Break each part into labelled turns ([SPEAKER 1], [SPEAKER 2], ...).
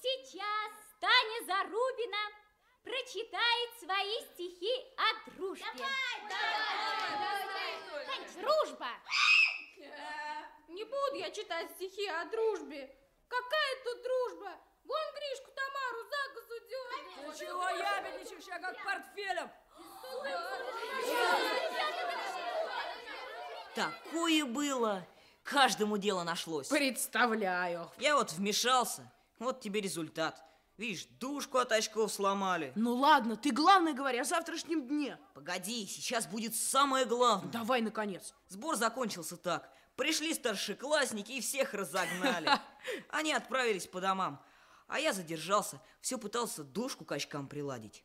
[SPEAKER 1] Сейчас Таня Зарубина прочитает свои стихи о дружбе.
[SPEAKER 2] Давай, давай, давай,
[SPEAKER 1] давай. Дружба!
[SPEAKER 3] Не буду я читать стихи о дружбе. Какая тут дружба? Вон Гришку Тамару за косу дергает.
[SPEAKER 4] Ты чего ябедничаешь, я как портфелем?
[SPEAKER 5] Такое было. Каждому дело нашлось.
[SPEAKER 3] Представляю.
[SPEAKER 5] Я вот вмешался. Вот тебе результат. Видишь, душку от очков сломали.
[SPEAKER 4] Ну ладно, ты главное говори о завтрашнем дне.
[SPEAKER 5] Погоди, сейчас будет самое главное.
[SPEAKER 4] Давай, наконец.
[SPEAKER 5] Сбор закончился так. Пришли старшеклассники и всех разогнали. Они отправились по домам. А я задержался, все пытался душку к очкам приладить.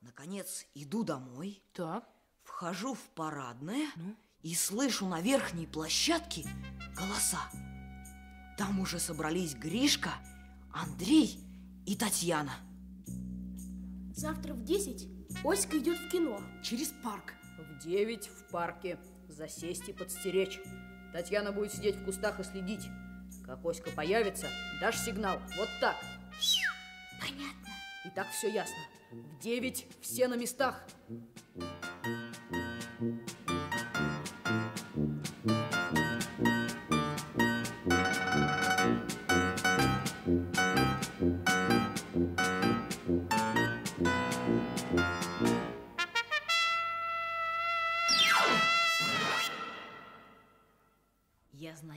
[SPEAKER 5] Наконец, иду домой.
[SPEAKER 4] Так.
[SPEAKER 5] Вхожу в парадное ну? И слышу на верхней площадке голоса. Там уже собрались Гришка, Андрей и Татьяна.
[SPEAKER 6] Завтра в 10 Оська идет в кино.
[SPEAKER 4] Через парк.
[SPEAKER 7] В 9 в парке. Засесть и подстеречь. Татьяна будет сидеть в кустах и следить. Как Оська появится, дашь сигнал. Вот так.
[SPEAKER 1] Понятно.
[SPEAKER 7] И так все ясно. В 9 все на местах.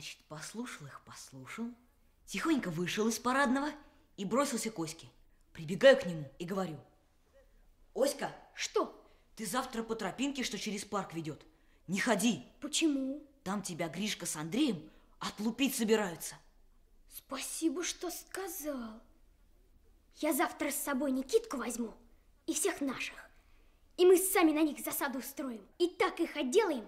[SPEAKER 5] Значит, послушал их, послушал, тихонько вышел из парадного и бросился к Оське. Прибегаю к нему и говорю. Оська!
[SPEAKER 6] Что?
[SPEAKER 5] Ты завтра по тропинке, что через парк ведет. Не ходи.
[SPEAKER 6] Почему?
[SPEAKER 5] Там тебя Гришка с Андреем отлупить собираются.
[SPEAKER 6] Спасибо, что сказал. Я завтра с собой Никитку возьму и всех наших. И мы сами на них засаду устроим. И так их отделаем,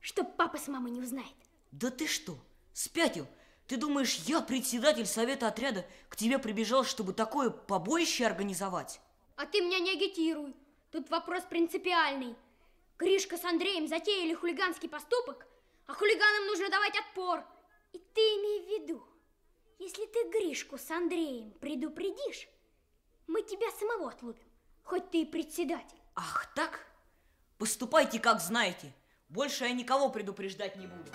[SPEAKER 6] чтоб папа с мамой не узнает.
[SPEAKER 5] Да ты что, спятил? Ты думаешь, я, председатель совета отряда, к тебе прибежал, чтобы такое побоище организовать?
[SPEAKER 6] А ты меня не агитируй. Тут вопрос принципиальный. Гришка с Андреем затеяли хулиганский поступок, а хулиганам нужно давать отпор. И ты имей в виду, если ты Гришку с Андреем предупредишь, мы тебя самого отлупим, хоть ты и председатель.
[SPEAKER 5] Ах так? Поступайте, как знаете. Больше я никого предупреждать не буду.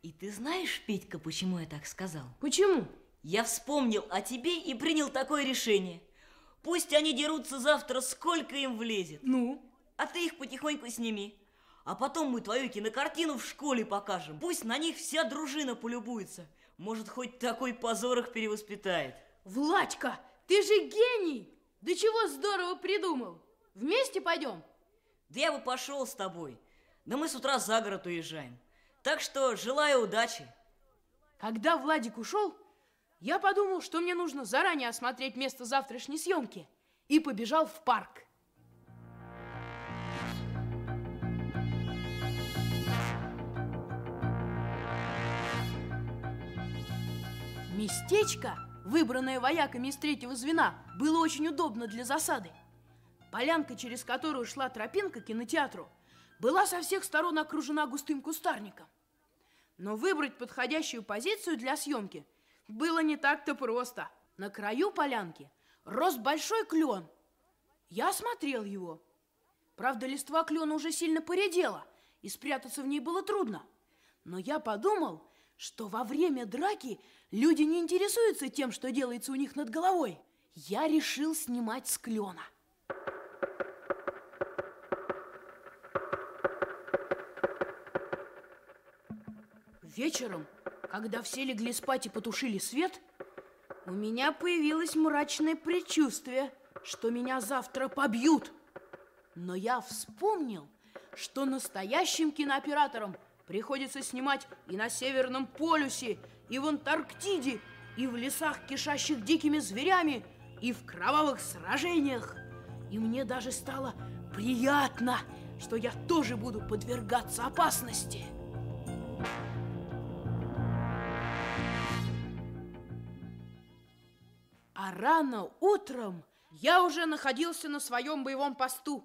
[SPEAKER 5] И ты знаешь, Петька, почему я так сказал?
[SPEAKER 4] Почему?
[SPEAKER 5] Я вспомнил о тебе и принял такое решение. Пусть они дерутся завтра, сколько им влезет.
[SPEAKER 4] Ну?
[SPEAKER 5] А ты их потихоньку сними. А потом мы твою кинокартину в школе покажем. Пусть на них вся дружина полюбуется. Может, хоть такой позор их перевоспитает.
[SPEAKER 4] Владька, ты же гений! Да чего здорово придумал! Вместе пойдем?
[SPEAKER 5] Да я бы пошел с тобой. Да мы с утра за город уезжаем. Так что желаю удачи.
[SPEAKER 4] Когда Владик ушел, я подумал, что мне нужно заранее осмотреть место завтрашней съемки. И побежал в парк. Местечко, выбранное вояками из третьего звена, было очень удобно для засады. Полянка, через которую шла тропинка к кинотеатру, была со всех сторон окружена густым кустарником. Но выбрать подходящую позицию для съемки было не так-то просто. На краю полянки рос большой клен. Я осмотрел его. Правда, листва клена уже сильно поредела, и спрятаться в ней было трудно. Но я подумал, что во время драки люди не интересуются тем, что делается у них над головой. Я решил снимать с клена. Вечером, когда все легли спать и потушили свет, у меня появилось мрачное предчувствие, что меня завтра побьют. Но я вспомнил, что настоящим кинооператором приходится снимать и на Северном полюсе, и в Антарктиде, и в лесах, кишащих дикими зверями, и в кровавых сражениях. И мне даже стало приятно, что я тоже буду подвергаться опасности. А рано утром Я уже находился на своем боевом посту,